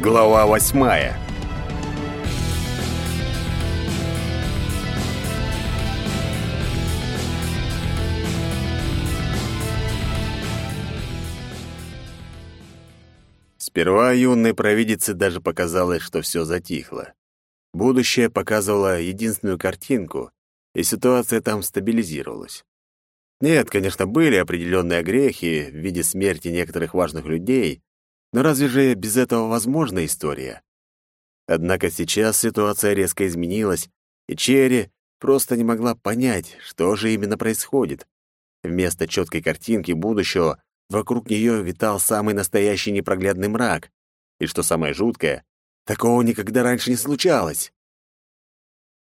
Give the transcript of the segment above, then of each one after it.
Глава восьмая Сперва юной провидице даже показалось, что все затихло. Будущее показывало единственную картинку, и ситуация там стабилизировалась. Нет, конечно, были определенные огрехи в виде смерти некоторых важных людей, но разве же без этого возможна история? Однако сейчас ситуация резко изменилась, и Черри просто не могла понять, что же именно происходит. Вместо четкой картинки будущего вокруг нее витал самый настоящий непроглядный мрак. И что самое жуткое, такого никогда раньше не случалось.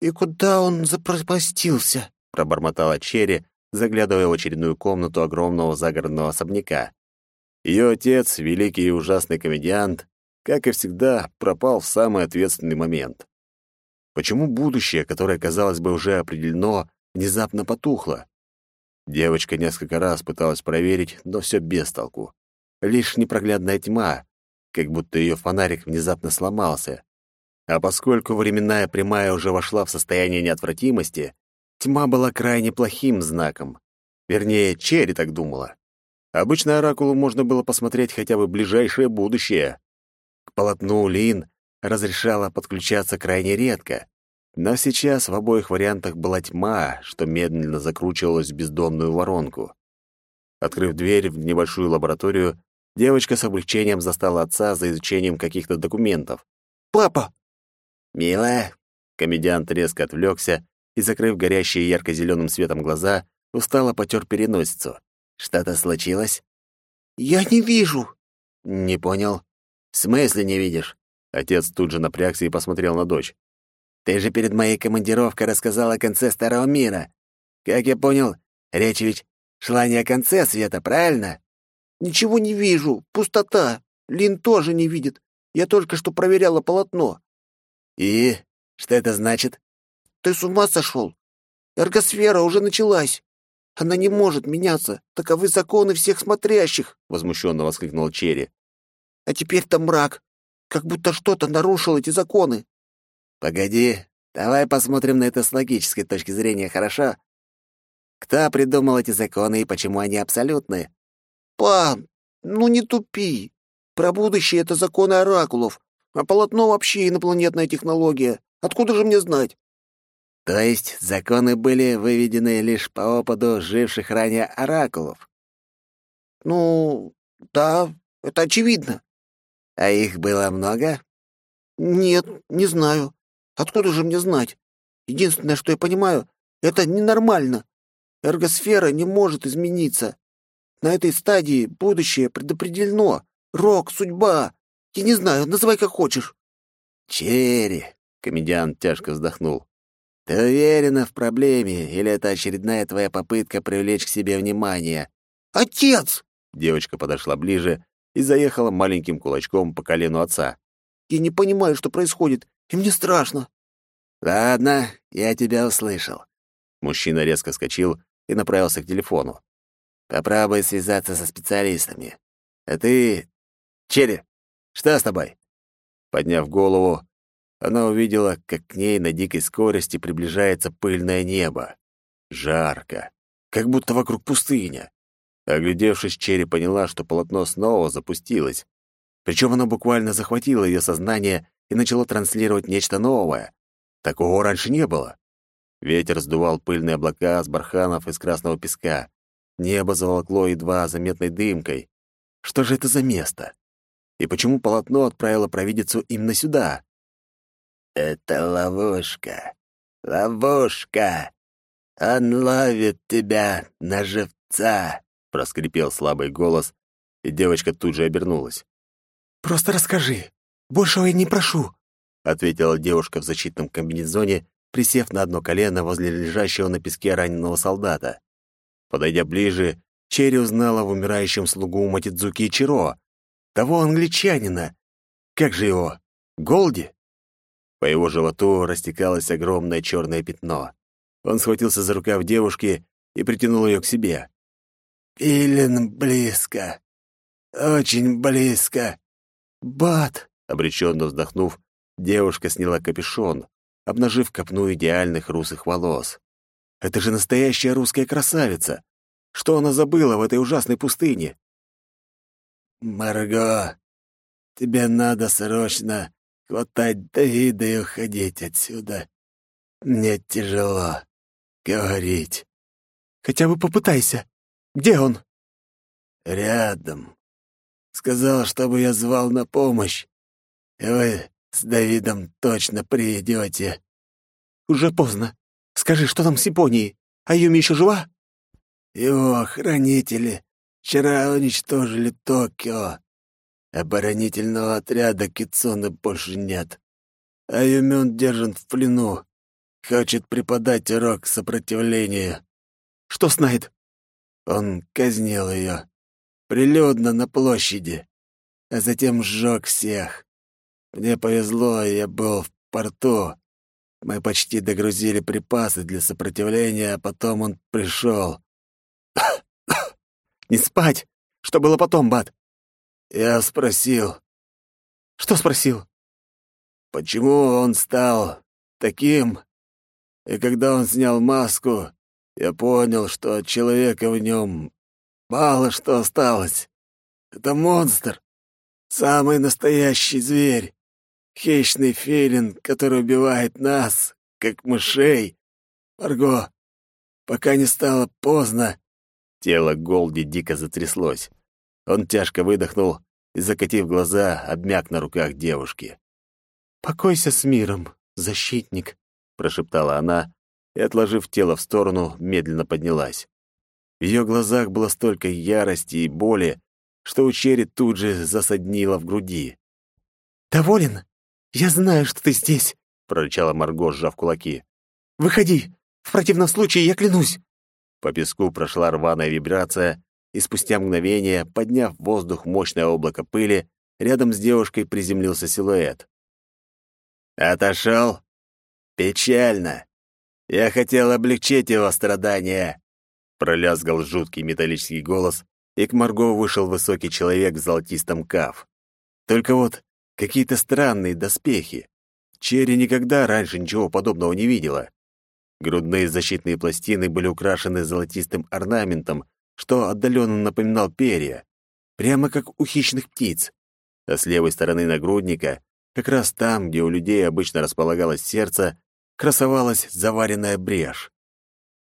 «И куда он запропастился?» — пробормотала Черри, заглядывая в очередную комнату огромного загородного особняка. Ее отец, великий и ужасный комедиант, как и всегда, пропал в самый ответственный момент. Почему будущее, которое, казалось бы, уже определено, внезапно потухло? Девочка несколько раз пыталась проверить, но все без толку. Лишь непроглядная тьма, как будто ее фонарик внезапно сломался. А поскольку временная прямая уже вошла в состояние неотвратимости, тьма была крайне плохим знаком. Вернее, Черри так думала. Обычно оракулу можно было посмотреть хотя бы ближайшее будущее. К полотну Лин разрешала подключаться крайне редко, но сейчас в обоих вариантах была тьма, что медленно закручивалась в бездонную воронку. Открыв дверь в небольшую лабораторию, девочка с облегчением застала отца за изучением каких-то документов. «Папа!» «Милая!» Комедиант резко отвлекся и, закрыв горящие ярко-зеленым светом глаза, устало потер переносицу. Что-то случилось? Я не вижу. Не понял. В смысле не видишь? Отец тут же напрягся и посмотрел на дочь. Ты же перед моей командировкой рассказал о конце Старого мира. Как я понял, речь ведь шла не о конце света, правильно? Ничего не вижу. Пустота. Лин тоже не видит. Я только что проверяла полотно. И что это значит? Ты с ума сошел? Эргосфера уже началась. Она не может меняться. Таковы законы всех смотрящих, возмущенно воскликнул Черри. А теперь-то мрак. Как будто что-то нарушило эти законы. Погоди, давай посмотрим на это с логической точки зрения, хорошо? Кто придумал эти законы и почему они абсолютны? Пан, ну не тупи. Про будущее это законы оракулов, а полотно вообще инопланетная технология. Откуда же мне знать? То есть законы были выведены лишь по опыту живших ранее оракулов? Ну, да, это очевидно. А их было много? Нет, не знаю. Откуда же мне знать? Единственное, что я понимаю, это ненормально. Эргосфера не может измениться. На этой стадии будущее предопределено. Рок, судьба. Я не знаю, называй как хочешь. Черри, комедиант тяжко вздохнул. Ты уверена в проблеме, или это очередная твоя попытка привлечь к себе внимание? Отец! Девочка подошла ближе и заехала маленьким кулачком по колену отца. Я не понимаю, что происходит, и мне страшно. Ладно, я тебя услышал. Мужчина резко вскочил и направился к телефону. Попробуй связаться со специалистами. А ты... Черри, что с тобой? Подняв голову, она увидела, как к ней на дикой скорости приближается пыльное небо. Жарко, как будто вокруг пустыня. Оглядевшись, Черри поняла, что полотно снова запустилось. Причем оно буквально захватило ее сознание и начало транслировать нечто новое. Такого раньше не было. Ветер сдувал пыльные облака с барханов из красного песка. Небо заволокло едва заметной дымкой. Что же это за место? И почему полотно отправило провидицу именно сюда? «Это ловушка! Ловушка! Он ловит тебя на живца!» — проскрипел слабый голос, и девочка тут же обернулась. «Просто расскажи. Большего я не прошу», — ответила девушка в защитном комбинезоне, присев на одно колено возле лежащего на песке раненого солдата. Подойдя ближе, Черри узнала в умирающем слугу Матидзуки Ичиро, того англичанина. Как же его? Голди? По его животу растекалось огромное черное пятно. Он схватился за рукав девушки и притянул ее к себе. «Пилен близко. Очень близко. Бат!» Обреченно вздохнув, девушка сняла капюшон, обнажив копну идеальных русых волос. Это же настоящая русская красавица! Что она забыла в этой ужасной пустыне? «Марго, тебе надо срочно хватать Давида и уходить отсюда. Мне тяжело говорить». «Хотя бы попытайся. Где он?» «Рядом. Сказал, чтобы я звал на помощь. И вы с Давидом точно придете. «Уже поздно. Скажи, что там с Японией? А Юми еще жива?» «Его охранители вчера уничтожили Токио. Оборонительного отряда Кицуны больше нет. А Юмюн держан в плену. Хочет преподать урок сопротивления. Что с Найт? Он казнил ее. Прилюдно на площади. А затем сжег всех. Мне повезло, я был в порту. Мы почти догрузили припасы для сопротивления, а потом он пришел. «Не спать! Что было потом, Бат?» Я спросил. «Что спросил?» «Почему он стал таким?» И когда он снял маску, я понял, что от человека в нем мало что осталось. Это монстр. Самый настоящий зверь. Хищный филин, который убивает нас, как мышей. Марго, пока не стало поздно. Тело Голди дико затряслось. Он тяжко выдохнул и, закатив глаза, обмяк на руках девушки. «Покойся с миром, защитник», — прошептала она и, отложив тело в сторону, медленно поднялась. В ее глазах было столько ярости и боли, что у Черри тут же засаднило в груди. «Доволен? Я знаю, что ты здесь», — прорычала Марго, сжав кулаки. «Выходи! В противном случае я клянусь!» По песку прошла рваная вибрация, и спустя мгновение, подняв в воздух мощное облако пыли, рядом с девушкой приземлился силуэт. «Отошел? Печально. Я хотел облегчить его страдания!» Пролязгал жуткий металлический голос, и к Марго вышел высокий человек в золотистом каф. Только вот какие-то странные доспехи. Черри никогда раньше ничего подобного не видела. Грудные защитные пластины были украшены золотистым орнаментом, что отдаленно напоминал перья, прямо как у хищных птиц. А с левой стороны нагрудника, как раз там, где у людей обычно располагалось сердце, красовалась заваренная брешь.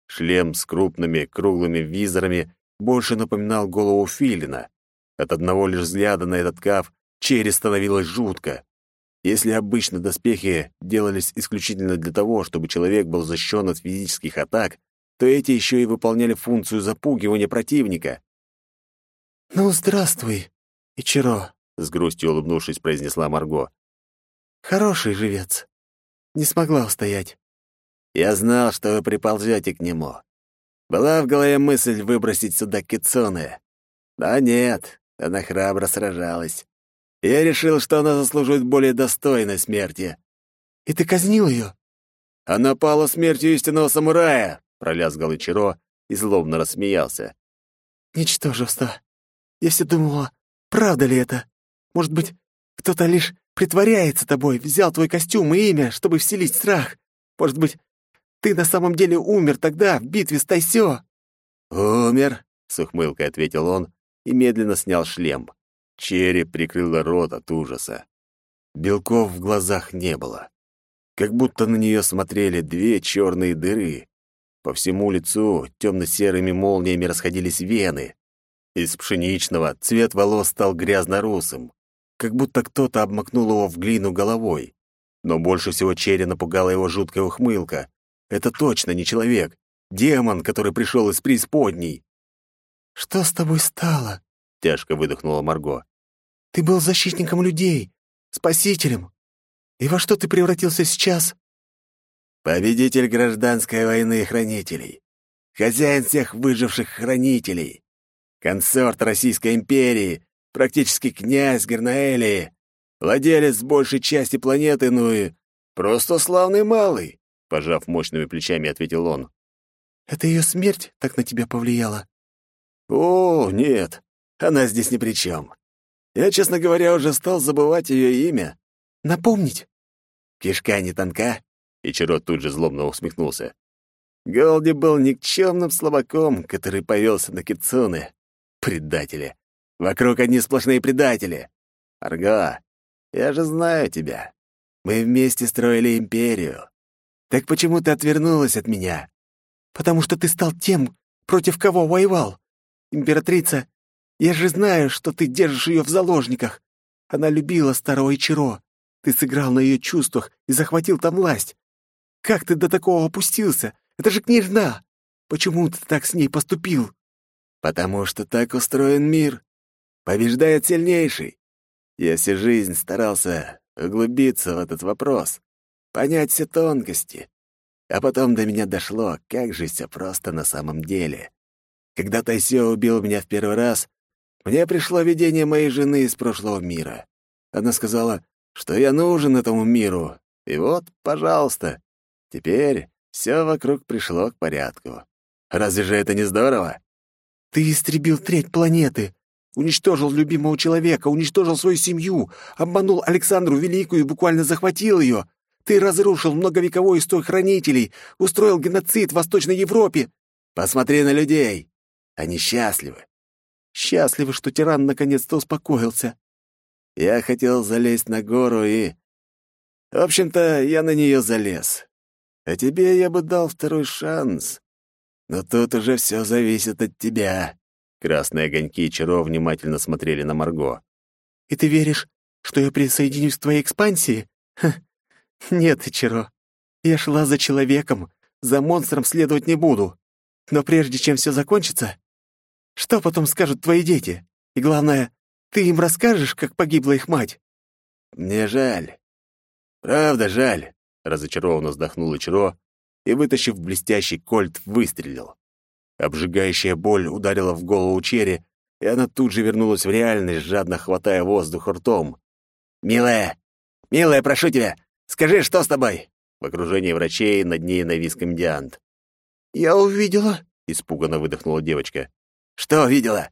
Шлем с крупными круглыми визорами больше напоминал голову филина. От одного лишь взгляда на этот каф Черри становилось жутко. Если обычно доспехи делались исключительно для того, чтобы человек был защищен от физических атак, то эти еще и выполняли функцию запугивания противника. «Ну, здравствуй, Ичиро», — с грустью улыбнувшись, произнесла Марго. «Хороший живец. Не смогла устоять». «Я знал, что вы приползете к нему. Была в голове мысль выбросить сюда Кицуне. Да нет, она храбро сражалась. Я решил, что она заслуживает более достойной смерти». «И ты казнил ее?» «Она пала смертью истинного самурая», — пролязгал Ичиро и злобно рассмеялся. «Ничтожество. Я все думала, правда ли это? Может быть, кто-то лишь притворяется тобой, взял твой костюм и имя, чтобы вселить страх. Может быть, ты на самом деле умер тогда, в битве с Тайсё?» «Умер», — с ухмылкой ответил он и медленно снял шлем. Черри прикрыла рот от ужаса. Белков в глазах не было. Как будто на нее смотрели две черные дыры. По всему лицу темно-серыми молниями расходились вены. Из пшеничного цвет волос стал грязно-русым, как будто кто-то обмакнул его в глину головой. Но больше всего Черри напугала его жуткая ухмылка. Это точно не человек. Демон, который пришел из преисподней. «Что с тобой стало?» — тяжко выдохнула Марго. «Ты был защитником людей, спасителем. И во что ты превратился сейчас?» «Победитель гражданской войны хранителей. Хозяин всех выживших хранителей. Консорт Российской империи, практически князь Гернаэлии, владелец большей части планеты, ну и просто славный малый пожав мощными плечами, ответил он. Это ее смерть так на тебя повлияла? О, нет, она здесь ни при чем. Я, честно говоря, уже стал забывать ее имя. Напомнить? Кишка не тонка?» Ичиро тут же злобно усмехнулся. Голди был никчемным слабаком, который повелся на кицуны. Предатели. Вокруг одни сплошные предатели. Арго, я же знаю тебя. Мы вместе строили империю. Так почему ты отвернулась от меня? Потому что ты стал тем, против кого воевал. Императрица, я же знаю, что ты держишь ее в заложниках. Она любила старого Ичиро. Ты сыграл на ее чувствах и захватил там власть. Как ты до такого опустился? Это же княжна! Почему ты так с ней поступил?» «Потому что так устроен мир. Побеждает сильнейший. Я всю жизнь старался углубиться в этот вопрос, понять все тонкости. А потом до меня дошло, как же все просто на самом деле. Когда Тайсё убил меня в первый раз, мне пришло видение моей жены из прошлого мира. Она сказала, что я нужен этому миру. И вот, пожалуйста, теперь все вокруг пришло к порядку. Разве же это не здорово? Ты истребил треть планеты, уничтожил любимого человека, уничтожил свою семью, обманул Александру Великую и буквально захватил ее. Ты разрушил многовековой стой хранителей, устроил геноцид в Восточной Европе. Посмотри на людей. Они счастливы. Счастливы, что тиран наконец-то успокоился. Я хотел залезть на гору и... В общем-то, я на нее залез. А тебе я бы дал второй шанс. Но тут уже все зависит от тебя». Красные огоньки Чаро внимательно смотрели на Марго. «И ты веришь, что я присоединюсь к твоей экспансии? Ха. Нет, Чаро. Я шла за человеком, за монстром следовать не буду. Но прежде чем все закончится, что потом скажут твои дети? И главное, ты им расскажешь, как погибла их мать?» «Мне жаль. Правда жаль», — разочарованно вздохнул Ичиро и, вытащив блестящий кольт, выстрелил. Обжигающая боль ударила в голову Черри, и она тут же вернулась в реальность, жадно хватая воздух ртом. «Милая! Милая, прошу тебя, скажи, что с тобой?» В окружении врачей над ней навис комедиант. «Я увидела», — испуганно выдохнула девочка. «Что увидела?»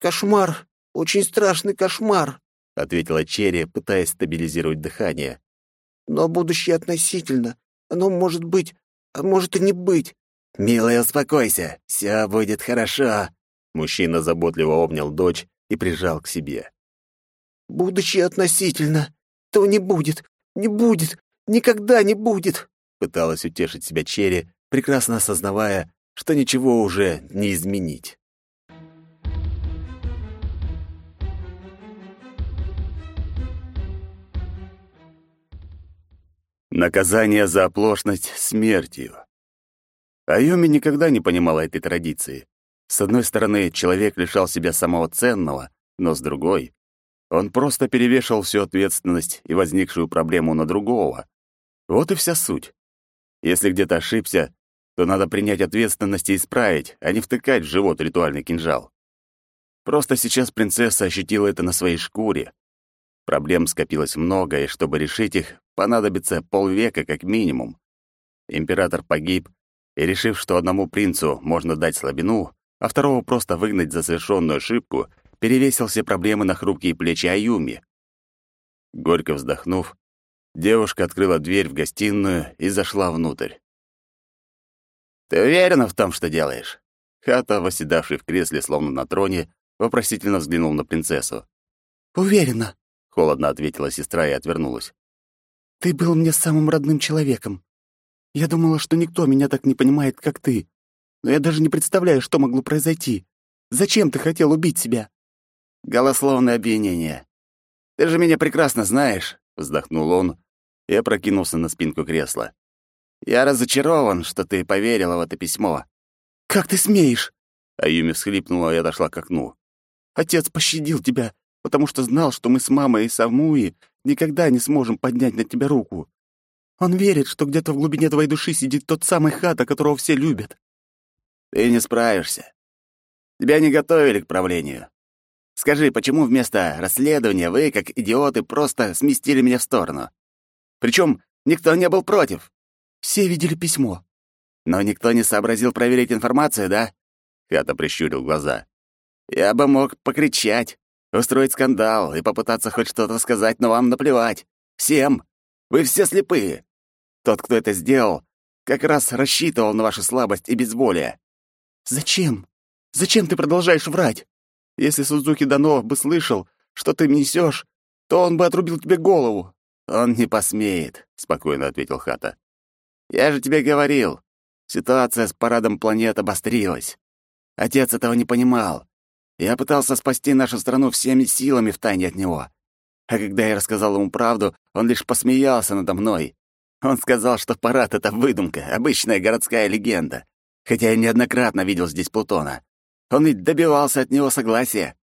«Кошмар. Очень страшный кошмар», — ответила Черри, пытаясь стабилизировать дыхание. «Но будущее относительно. Оно может быть, а может и не быть». «Милая, успокойся. Все будет хорошо». Мужчина заботливо обнял дочь и прижал к себе. «Будущее относительно. То не будет. Не будет. Никогда не будет», — пыталась утешить себя Черри, прекрасно осознавая, что ничего уже не изменить. Наказание за оплошность смертью. Аюми никогда не понимала этой традиции. С одной стороны, человек лишал себя самого ценного, но с другой, он просто перевешивал всю ответственность и возникшую проблему на другого. Вот и вся суть. Если где-то ошибся, то надо принять ответственность и исправить, а не втыкать в живот ритуальный кинжал. Просто сейчас принцесса ощутила это на своей шкуре. Проблем скопилось много, и чтобы решить их, понадобится полвека как минимум. Император погиб, и, решив, что одному принцу можно дать слабину, а второго просто выгнать за совершенную ошибку, перевесил все проблемы на хрупкие плечи Аюми. Горько вздохнув, девушка открыла дверь в гостиную и зашла внутрь. «Ты уверена в том, что делаешь?» Хата, восседавший в кресле, словно на троне, вопросительно взглянул на принцессу. «Уверена», — холодно ответила сестра и отвернулась. Ты был мне самым родным человеком. Я думала, что никто меня так не понимает, как ты. Но я даже не представляю, что могло произойти. Зачем ты хотел убить себя?» «Голословное обвинение. Ты же меня прекрасно знаешь», — вздохнул он и опрокинулся на спинку кресла. «Я разочарован, что ты поверила в это письмо». «Как ты смеешь?» Аюми всхлипнула и отошла к окну. «Отец пощадил тебя, потому что знал, что мы с мамой и Самуи никогда не сможем поднять на тебя руку. Он верит, что где-то в глубине твоей души сидит тот самый хата, которого все любят. Ты не справишься. Тебя не готовили к правлению. Скажи, почему вместо расследования вы, как идиоты, просто сместили меня в сторону? Причем никто не был против. Все видели письмо. Но никто не сообразил проверить информацию, да? Хата прищурил глаза. Я бы мог покричать. Устроить скандал и попытаться хоть что-то сказать, но вам наплевать. Всем. Вы все слепые. Тот, кто это сделал, как раз рассчитывал на вашу слабость и безволие. Зачем? Зачем ты продолжаешь врать? Если Сузуки Дано бы слышал, что ты несешь, то он бы отрубил тебе голову. Он не посмеет, спокойно ответил Хата. Я же тебе говорил, ситуация с парадом планет обострилась. Отец этого не понимал. Я пытался спасти нашу страну всеми силами в тайне от него. А когда я рассказал ему правду, он лишь посмеялся надо мной. Он сказал, что парад — это выдумка, обычная городская легенда. Хотя я неоднократно видел здесь Плутона. Он ведь добивался от него согласия.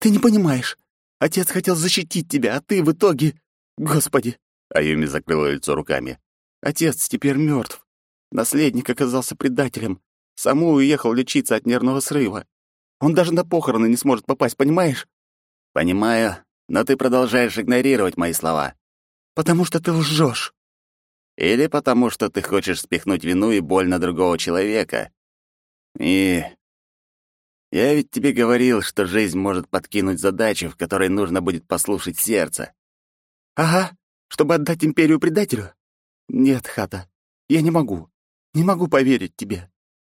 Ты не понимаешь. Отец хотел защитить тебя, а ты в итоге... Господи!» Аюми закрыла лицо руками. «Отец теперь мертв. Наследник оказался предателем. Саму уехал лечиться от нервного срыва. Он даже на похороны не сможет попасть, понимаешь? Понимаю, но ты продолжаешь игнорировать мои слова. Потому что ты лжешь. Или потому что ты хочешь спихнуть вину и боль на другого человека. И я ведь тебе говорил, что жизнь может подкинуть задачу, в которой нужно будет послушать сердце. Ага, чтобы отдать империю предателю? Нет, Хата, я не могу. Не могу поверить тебе.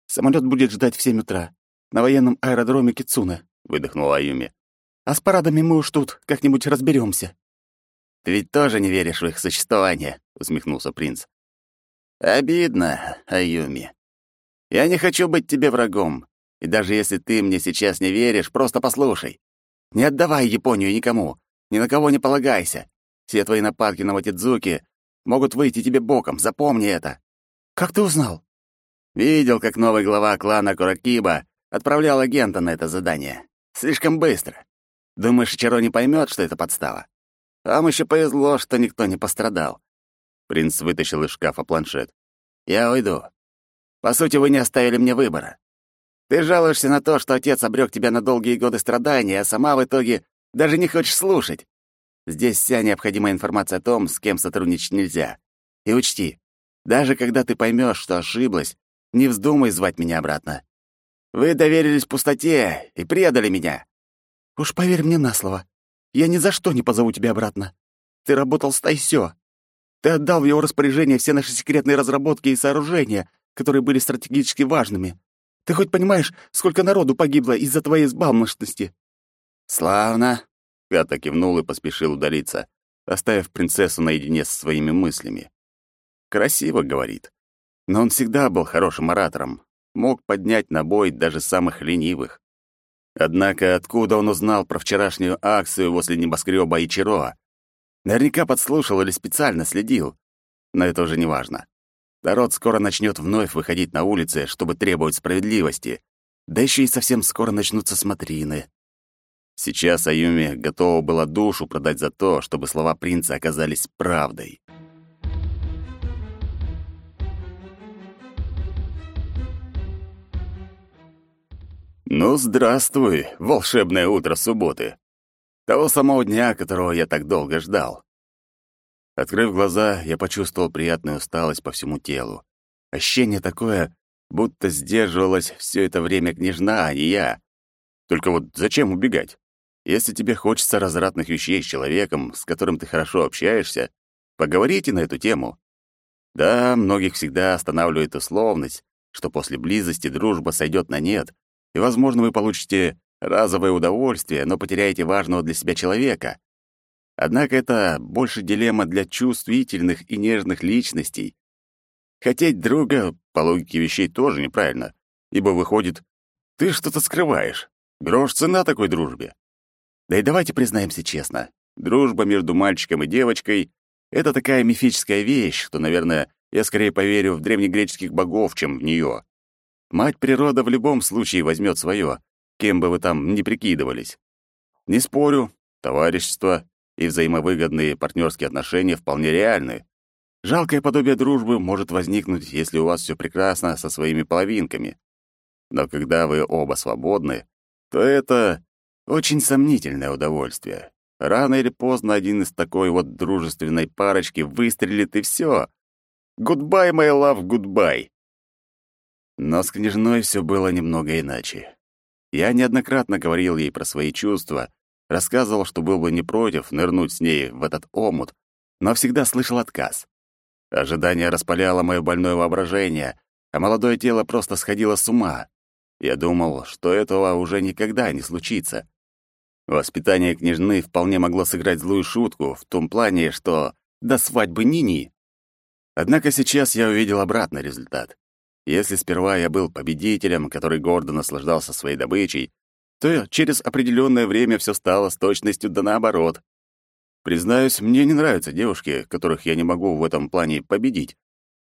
Самолет будет ждать в семь утра на военном аэродроме Кицуна», — выдохнула Аюми. «А с парадами мы уж тут как-нибудь разберемся. «Ты ведь тоже не веришь в их существование», — усмехнулся принц. «Обидно, Аюми. Я не хочу быть тебе врагом, и даже если ты мне сейчас не веришь, просто послушай. Не отдавай Японию никому, ни на кого не полагайся. Все твои нападки на Ватидзуки могут выйти тебе боком, запомни это». «Как ты узнал?» «Видел, как новый глава клана Куракиба Отправлял агента на это задание. Слишком быстро. Думаешь, Чаро не поймет, что это подстава? Вам еще повезло, что никто не пострадал. Принц вытащил из шкафа планшет. Я уйду. По сути, вы не оставили мне выбора. Ты жалуешься на то, что отец обрек тебя на долгие годы страданий, а сама в итоге даже не хочешь слушать. Здесь вся необходимая информация о том, с кем сотрудничать нельзя. И учти, даже когда ты поймешь, что ошиблась, не вздумай звать меня обратно. Вы доверились пустоте и предали меня. Уж поверь мне на слово. Я ни за что не позову тебя обратно. Ты работал с Тайсё. Ты отдал в его распоряжение все наши секретные разработки и сооружения, которые были стратегически важными. Ты хоть понимаешь, сколько народу погибло из-за твоей сбалмошности?» «Славно!» — Пята кивнул и поспешил удалиться, оставив принцессу наедине со своими мыслями. «Красиво», — говорит. Но он всегда был хорошим оратором, мог поднять на бой даже самых ленивых. Однако откуда он узнал про вчерашнюю акцию возле небоскреба Ичиро? Наверняка подслушал или специально следил. Но это уже не важно. Народ скоро начнет вновь выходить на улицы, чтобы требовать справедливости. Да еще и совсем скоро начнутся смотрины. Сейчас Аюми готова была душу продать за то, чтобы слова принца оказались правдой. Ну, здравствуй, волшебное утро субботы. Того самого дня, которого я так долго ждал. Открыв глаза, я почувствовал приятную усталость по всему телу. Ощущение такое, будто сдерживалась все это время княжна, а не я. Только вот зачем убегать? Если тебе хочется развратных вещей с человеком, с которым ты хорошо общаешься, поговорите на эту тему. Да, многих всегда останавливает условность, что после близости дружба сойдет на нет, и, возможно, вы получите разовое удовольствие, но потеряете важного для себя человека. Однако это больше дилемма для чувствительных и нежных личностей. Хотеть друга, по логике вещей, тоже неправильно, ибо выходит, ты что-то скрываешь. Грош цена такой дружбе. Да и давайте признаемся честно, дружба между мальчиком и девочкой — это такая мифическая вещь, что, наверное, я скорее поверю в древнегреческих богов, чем в нее. Мать природа в любом случае возьмет свое, кем бы вы там ни прикидывались. Не спорю, товарищество и взаимовыгодные партнерские отношения вполне реальны. Жалкое подобие дружбы может возникнуть, если у вас все прекрасно со своими половинками. Но когда вы оба свободны, то это очень сомнительное удовольствие. Рано или поздно один из такой вот дружественной парочки выстрелит, и все. Goodbye, my love, goodbye. Но с княжной все было немного иначе. Я неоднократно говорил ей про свои чувства, Рассказывал, что был бы не против нырнуть с ней в этот омут, но всегда слышал отказ. Ожидание распаляло мое больное воображение, а молодое тело просто сходило с ума. Я думал, что этого уже никогда не случится. Воспитание княжны вполне могло сыграть злую шутку в том плане, что до свадьбы Нини. Однако сейчас я увидел обратный результат. Если сперва я был победителем, который гордо наслаждался своей добычей, то через определенное время все стало с точностью да наоборот. Признаюсь, мне не нравятся девушки, которых я не могу в этом плане победить.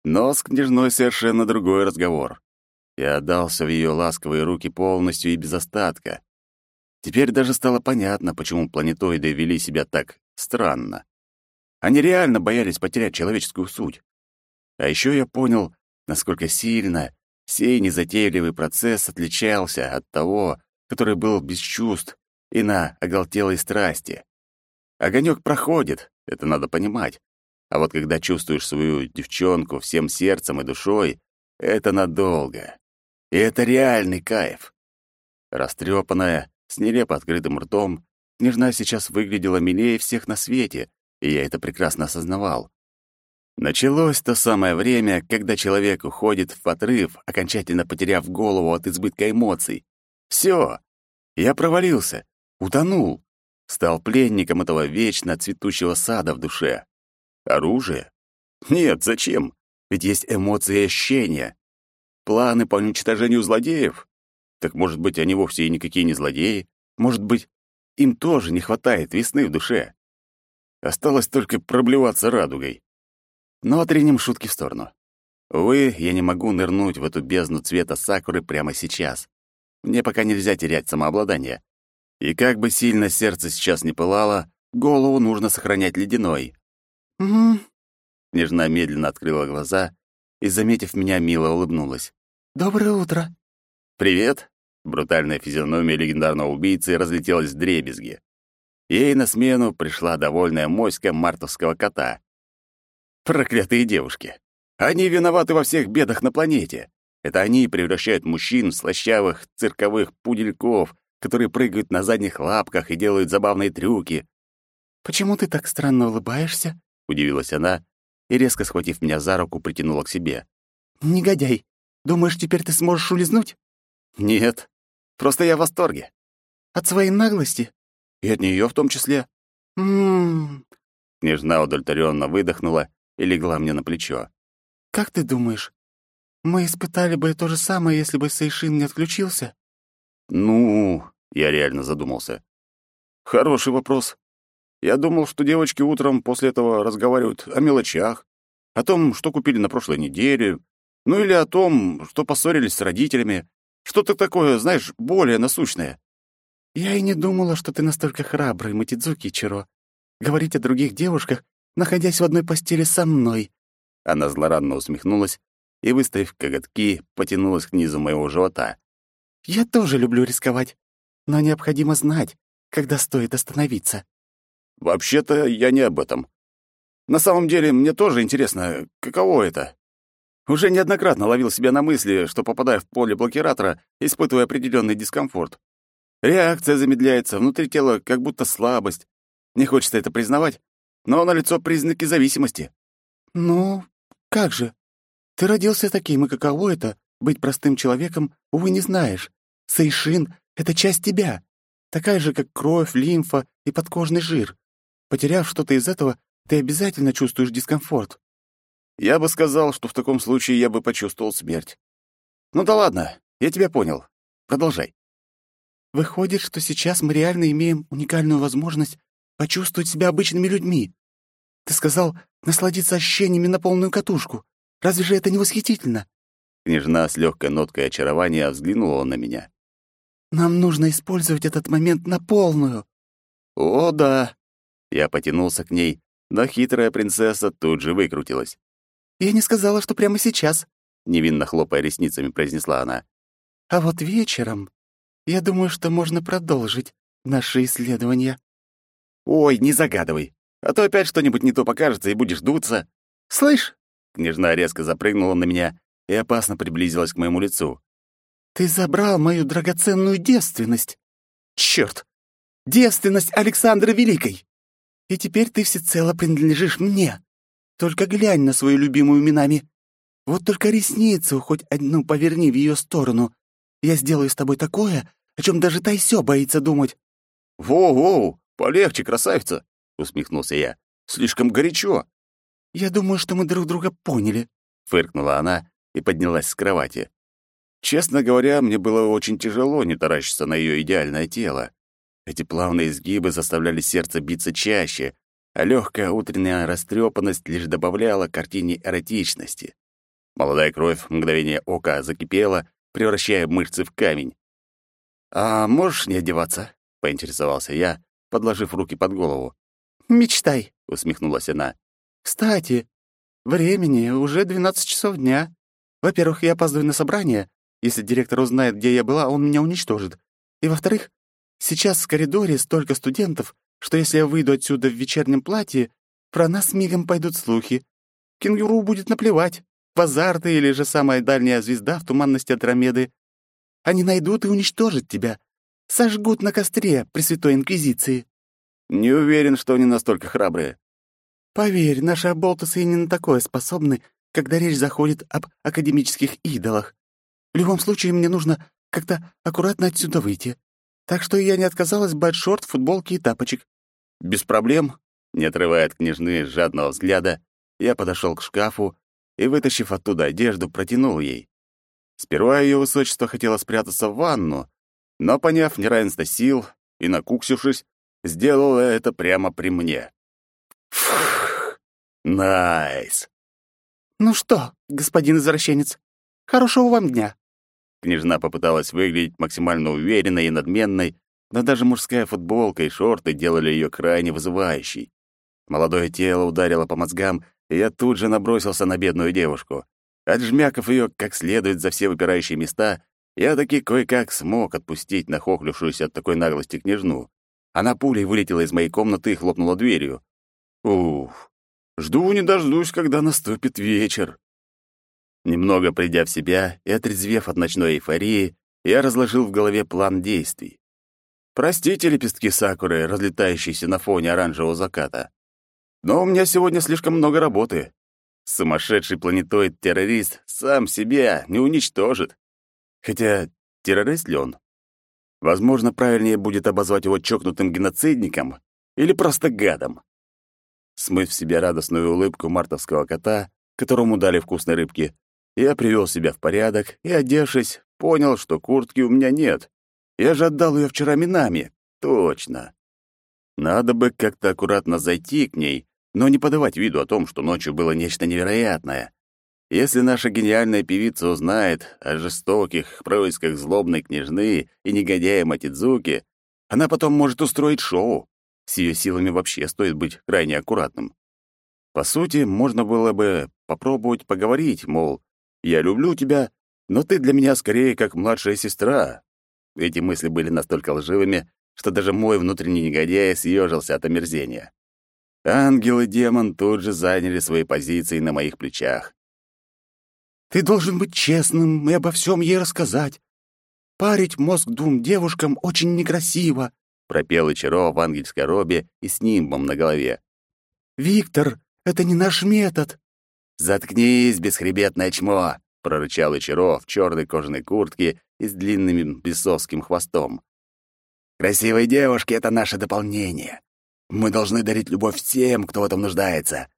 Но с княжной совершенно другой разговор. Я отдался в ее ласковые руки полностью и без остатка. Теперь даже стало понятно, почему планетоиды вели себя так странно. Они реально боялись потерять человеческую суть. А еще я понял, насколько сильно сей незатейливый процесс отличался от того, который был без чувств и на оголтелой страсти. Огонек проходит, это надо понимать. А вот когда чувствуешь свою девчонку всем сердцем и душой, это надолго. И это реальный кайф. Растрепанная, с нелепо открытым ртом, княжна сейчас выглядела милее всех на свете, и я это прекрасно осознавал. Началось то самое время, когда человек уходит в отрыв, окончательно потеряв голову от избытка эмоций. Все, я провалился, утонул, стал пленником этого вечно цветущего сада в душе. Оружие? Нет, зачем? Ведь есть эмоции и ощущения. Планы по уничтожению злодеев? Так, может быть, они вовсе и никакие не злодеи? Может быть, им тоже не хватает весны в душе? Осталось только проблеваться радугой. Но отринем шутки в сторону. Увы, я не могу нырнуть в эту бездну цвета сакуры прямо сейчас. Мне пока нельзя терять самообладание. И как бы сильно сердце сейчас не пылало, голову нужно сохранять ледяной. «Угу». Княжна медленно открыла глаза и, заметив меня, мило улыбнулась. «Доброе утро». «Привет». Брутальная физиономия легендарного убийцы разлетелась в дребезги. Ей на смену пришла довольная моська мартовского кота. Проклятые девушки. Они виноваты во всех бедах на планете. Это они превращают мужчин в слащавых цирковых пудельков, которые прыгают на задних лапках и делают забавные трюки. «Почему ты так странно улыбаешься?» — удивилась она и, резко схватив меня за руку, притянула к себе. «Негодяй! Думаешь, теперь ты сможешь улизнуть?» «Нет, просто я в восторге». «От своей наглости?» «И от нее в том числе». «М-м-м...» Княжна удовлетворенно выдохнула и легла мне на плечо. «Как ты думаешь, мы испытали бы то же самое, если бы Сейшин не отключился?» «Ну...» — я реально задумался. «Хороший вопрос. Я думал, что девочки утром после этого разговаривают о мелочах, о том, что купили на прошлой неделе, ну или о том, что поссорились с родителями. Что-то такое, знаешь, более насущное». «Я и не думала, что ты настолько храбрый, Матидзуки Чиро. Говорить о других девушках, находясь в одной постели со мной». Она злорадно усмехнулась и, выставив коготки, потянулась к низу моего живота. «Я тоже люблю рисковать, но необходимо знать, когда стоит остановиться». «Вообще-то я не об этом. На самом деле, мне тоже интересно, каково это. Уже неоднократно ловил себя на мысли, что, попадая в поле блокиратора, испытываю определенный дискомфорт. Реакция замедляется, внутри тела как будто слабость. Не хочется это признавать, но налицо признаки зависимости. «Ну, как же? Ты родился таким, и каково это — быть простым человеком, увы, не знаешь. Сейшин — это часть тебя, такая же, как кровь, лимфа и подкожный жир. Потеряв что-то из этого, ты обязательно чувствуешь дискомфорт». Я бы сказал, что в таком случае я бы почувствовал смерть. Ну да ладно, я тебя понял. Продолжай. Выходит, что сейчас мы реально имеем уникальную возможность почувствовать себя обычными людьми. Ты сказал насладиться ощущениями на полную катушку. Разве же это не восхитительно?» Княжна с легкой ноткой очарования взглянула на меня. «Нам нужно использовать этот момент на полную». «О, да!» Я потянулся к ней, но хитрая принцесса тут же выкрутилась. «Я не сказала, что прямо сейчас», — невинно хлопая ресницами произнесла она. «А вот вечером я думаю, что можно продолжить наши исследования». «Ой, не загадывай, а то опять что-нибудь не то покажется и будешь дуться». «Слышь!» — княжна резко запрыгнула на меня и опасно приблизилась к моему лицу. «Ты забрал мою драгоценную девственность!» «Чёрт! девственность Александры Великой. И теперь ты всецело принадлежишь мне. Только глянь на свою любимую Минами. Вот только ресницу хоть одну поверни в ее сторону. Я сделаю с тобой такое, о чем даже Тайсё боится думать». «Воу-воу, полегче, красавица!» — усмехнулся я. «Слишком горячо!» «Я думаю, что мы друг друга поняли», — фыркнула она и поднялась с кровати. Честно говоря, мне было очень тяжело не таращиться на ее идеальное тело. Эти плавные изгибы заставляли сердце биться чаще, а легкая утренняя растрепанность лишь добавляла картине эротичности. Молодая кровь в мгновение ока закипела, превращая мышцы в камень. «А можешь не одеваться?» — поинтересовался я, подложив руки под голову. «Мечтай», — усмехнулась она. «Кстати, времени уже двенадцать часов дня. Во-первых, я опаздываю на собрание. Если директор узнает, где я была, он меня уничтожит. И во-вторых, сейчас в коридоре столько студентов, что если я выйду отсюда в вечернем платье, про нас мигом пойдут слухи. Кенгуру будет наплевать, базар ты или же самая дальняя звезда в туманности Андромеды. Они найдут и уничтожат тебя. Сожгут на костре Пресвятой Инквизиции. Не уверен, что они настолько храбрые. Поверь, наши оболтусы и не на такое способны, когда речь заходит об академических идолах. В любом случае, мне нужно как-то аккуратно отсюда выйти. Так что я не отказалась бы от шорт, футболки и тапочек. Без проблем. Не отрывая от княжны жадного взгляда, я подошел к шкафу и, вытащив оттуда одежду, протянул ей. Сперва ее высочество хотело спрятаться в ванну, но, поняв неравенство сил и накуксившись, сделала это прямо при мне. Фух, найс. «Ну что, господин извращенец, хорошего вам дня!» Княжна попыталась выглядеть максимально уверенной и надменной, но даже мужская футболка и шорты делали ее крайне вызывающей. Молодое тело ударило по мозгам, и я тут же набросился на бедную девушку. Отжмяков ее как следует за все выпирающие места, я таки кое-как смог отпустить нахохлившуюся от такой наглости княжну. Она пулей вылетела из моей комнаты и хлопнула дверью. Ух, Жду не дождусь, когда наступит вечер. Немного придя в себя и отрезвев от ночной эйфории, я разложил в голове план действий. Простите лепестки сакуры, разлетающиеся на фоне оранжевого заката. Но у меня сегодня слишком много работы. Сумасшедший планетоид-террорист сам себя не уничтожит. Хотя террорист ли он? Возможно, правильнее будет обозвать его чокнутым геноцидником или просто гадом. Смыв в себя радостную улыбку мартовского кота, которому дали вкусной рыбки, я привел себя в порядок и, одевшись, понял, что куртки у меня нет. Я же отдал ее вчера Минами. Точно. Надо бы как-то аккуратно зайти к ней, но не подавать виду о том, что ночью было нечто невероятное. Если наша гениальная певица узнает о жестоких происках злобной княжны и негодяя Матидзуки, она потом может устроить шоу. С ее силами вообще стоит быть крайне аккуратным. По сути, можно было бы попробовать поговорить, мол, «Я люблю тебя, но ты для меня скорее как младшая сестра». Эти мысли были настолько лживыми, что даже мой внутренний негодяй съежился от омерзения. Ангел и демон тут же заняли свои позиции на моих плечах. «Ты должен быть честным и обо всем ей рассказать. Парить мозг двум девушкам очень некрасиво пропел Ичаро в ангельской робе и с нимбом на голове. «Виктор, это не наш метод!» «Заткнись, бесхребетное чмо!» — прорычал Ичаро в черной кожаной куртке и с длинным бесовским хвостом. «Красивые девушки — это наше дополнение. Мы должны дарить любовь всем, кто в этом нуждается.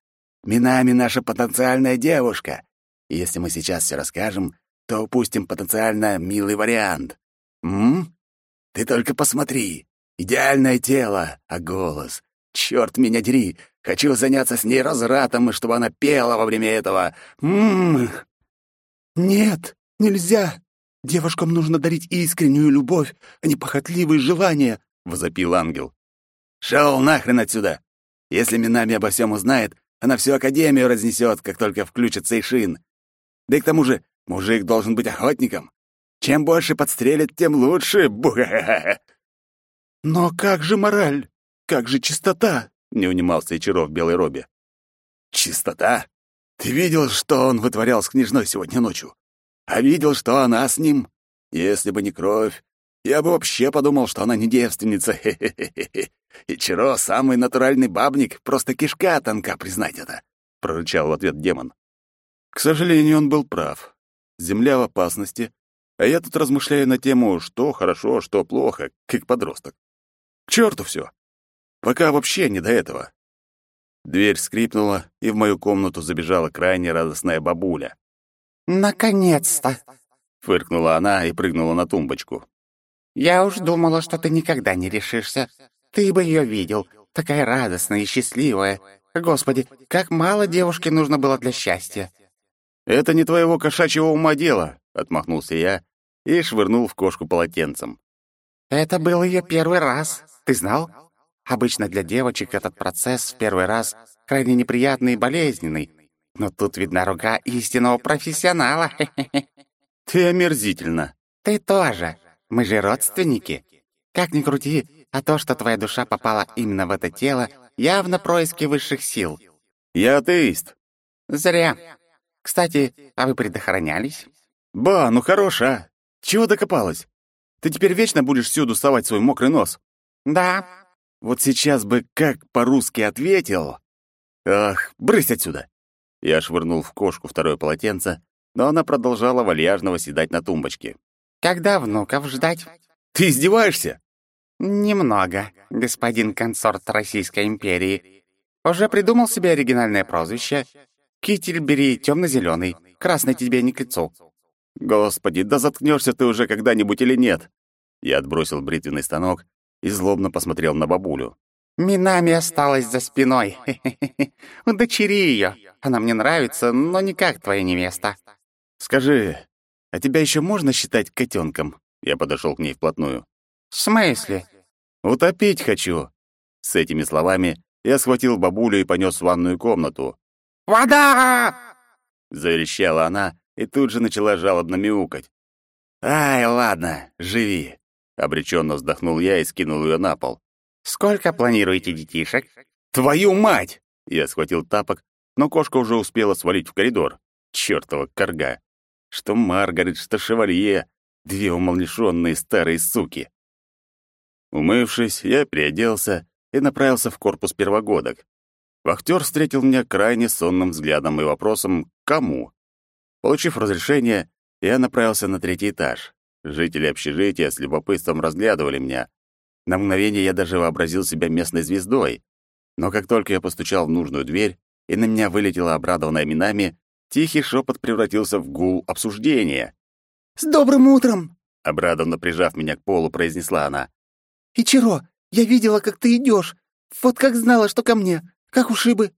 Минами наша потенциальная девушка. Если мы сейчас все расскажем, то упустим потенциально милый вариант. М? Ты только посмотри. Идеальное тело, а голос. Черт меня дери! Хочу заняться с ней развратом, и чтобы она пела во время этого. Ммм. Нет, нельзя. Девушкам нужно дарить искреннюю любовь, а не похотливые желания, возопил ангел. Шел нахрен отсюда. Если Минами обо всем узнает, она всю академию разнесет, как только включится Ишин. Да и к тому же, мужик должен быть охотником. Чем больше подстрелит, тем лучше. Буха! «Но как же мораль? Как же чистота?» — не унимался Ичаров в белой робе. «Чистота? Ты видел, что он вытворял с княжной сегодня ночью? А видел, что она с ним? Если бы не кровь, Я бы вообще подумал, что она не девственница. Хе-хе-хе. И Чиро — самый натуральный бабник, просто кишка тонка, признать это», — прорычал в ответ демон. К сожалению, он был прав. Земля в опасности, а я тут размышляю на тему, что хорошо, что плохо, как подросток. К черту все. Пока вообще не до этого. Дверь скрипнула, и в мою комнату забежала крайне радостная бабуля. «Наконец-то!» — фыркнула она и прыгнула на тумбочку. «Я уж думала, что ты никогда не решишься. Ты бы ее видел, такая радостная и счастливая. Господи, как мало девушке нужно было для счастья!» «Это не твоего кошачьего ума дело», — отмахнулся я и швырнул в кошку полотенцем. «Это был ее первый раз. Ты знал? Обычно для девочек этот процесс в первый раз крайне неприятный и болезненный. Но тут видна рука истинного профессионала. Ты омерзительно. Ты тоже. Мы же родственники. Как ни крути, а то, что твоя душа попала именно в это тело, явно происки высших сил. Я атеист. Зря. Кстати, а вы предохранялись? Ба, ну хороша. Чего докопалась? Ты теперь вечно будешь всюду совать свой мокрый нос? Да. Вот сейчас бы как по-русски ответил. Ах, брысь отсюда. Я швырнул в кошку второе полотенце, но она продолжала вальяжно восседать на тумбочке. Когда внуков ждать? Ты издеваешься? Немного, господин консорт Российской империи. Уже придумал себе оригинальное прозвище? Китель бери темно-зеленый, красный тебе не к лицу. Господи, да заткнешься ты уже когда-нибудь или нет? Я отбросил бритвенный станок и злобно посмотрел на бабулю. Минами осталась за спиной. Удочери ее. Она мне нравится, но не как твоя невеста. Скажи, а тебя еще можно считать котенком? Я подошел к ней вплотную. В смысле? Утопить хочу. С этими словами я схватил бабулю и понес в ванную комнату. «Вода!» Заверещала она и тут же начала жалобно мяукать. «Ай, ладно, живи!» Обреченно вздохнул я и скинул ее на пол. «Сколько планируете детишек?» «Твою мать!» Я схватил тапок, но кошка уже успела свалить в коридор. Чёртова корга! Что Маргарет, что Шевалье — две умалнишенные старые суки. Умывшись, я переоделся и направился в корпус первогодок. Вахтер встретил меня крайне сонным взглядом и вопросом «Кому?». Получив разрешение, я направился на третий этаж. Жители общежития с любопытством разглядывали меня. На мгновение я даже вообразил себя местной звездой. Но как только я постучал в нужную дверь, и на меня вылетела обрадованная Минами, тихий шепот превратился в гул обсуждения. «С добрым утром!» — обрадованно прижав меня к полу, произнесла она. «Ичиро, я видела, как ты идешь. Вот как знала, что ко мне. Как ушибы?»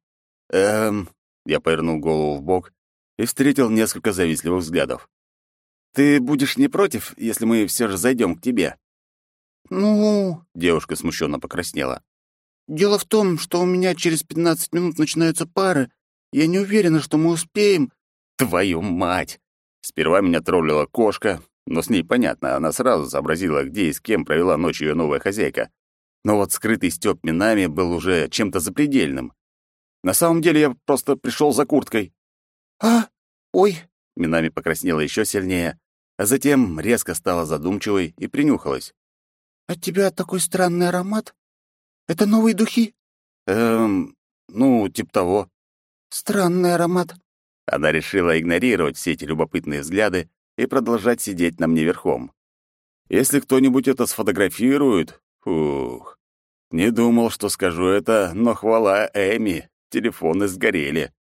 «Эм...» — я повернул голову в бок и встретил несколько завистливых взглядов. «Ты будешь не против, если мы все же зайдем к тебе?» «Ну...» — девушка смущенно покраснела. «Дело в том, что у меня через пятнадцать минут начинаются пары. Я не уверена, что мы успеем...» «Твою мать!» Сперва меня троллила кошка, но с ней понятно, она сразу сообразила, где и с кем провела ночь ее новая хозяйка. Но вот скрытый стёб минами был уже чем-то запредельным. На самом деле я просто пришел за курткой. «А? Ой!» Минами покраснела еще сильнее, а затем резко стала задумчивой и принюхалась. «От тебя такой странный аромат? Это новые духи?» «Эм, ну, типа того». «Странный аромат». Она решила игнорировать все эти любопытные взгляды и продолжать сидеть на мне верхом. Если кто-нибудь это сфотографирует, фух. Не думал, что скажу это, но хвала Эми, телефоны сгорели.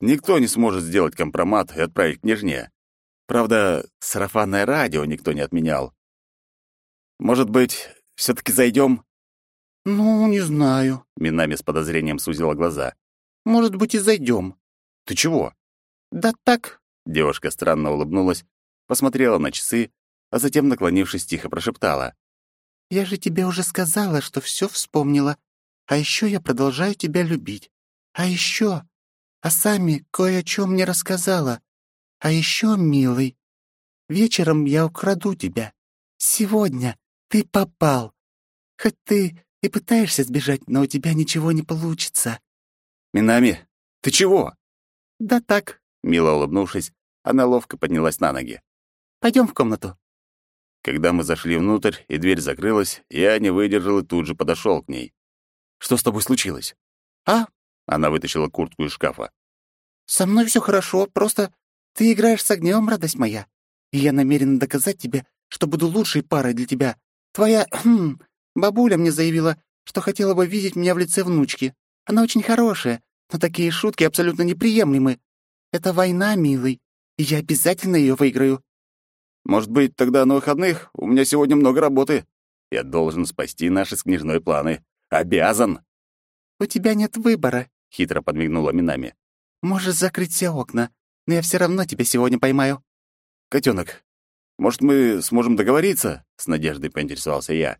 Никто не сможет сделать компромат и отправить княжне. Правда, сарафанное радио никто не отменял. Может быть, все таки зайдем? «Ну, не знаю», — Минами с подозрением сузила глаза. «Может быть, и зайдем». «Ты чего?» «Да так». Девушка странно улыбнулась, посмотрела на часы, а затем, наклонившись, тихо прошептала. «Я же тебе уже сказала, что все вспомнила. А еще я продолжаю тебя любить. А еще... А сами кое о чем мне рассказала. А еще, милый, вечером я украду тебя. Сегодня ты попал. Хоть ты и пытаешься сбежать, но у тебя ничего не получится». «Минами, ты чего?» «Да так», — мило улыбнувшись, она ловко поднялась на ноги. Пойдем в комнату». Когда мы зашли внутрь, и дверь закрылась, я не выдержал и тут же подошел к ней. «Что с тобой случилось?» «А?» — она вытащила куртку из шкафа. «Со мной все хорошо, просто ты играешь с огнем, радость моя, и я намерена доказать тебе, что буду лучшей парой для тебя. Твоя хм, бабуля мне заявила, что хотела бы видеть меня в лице внучки. Она очень хорошая, но такие шутки абсолютно неприемлемы. Это война, милый, и я обязательно ее выиграю». «Может быть, тогда на выходных? У меня сегодня много работы. Я должен спасти наши с княжной планы. Обязан!» «У тебя нет выбора», — хитро подмигнула Минами. «Можешь закрыть все окна, но я все равно тебя сегодня поймаю». «Котенок, может, мы сможем договориться?» — с надеждой поинтересовался я.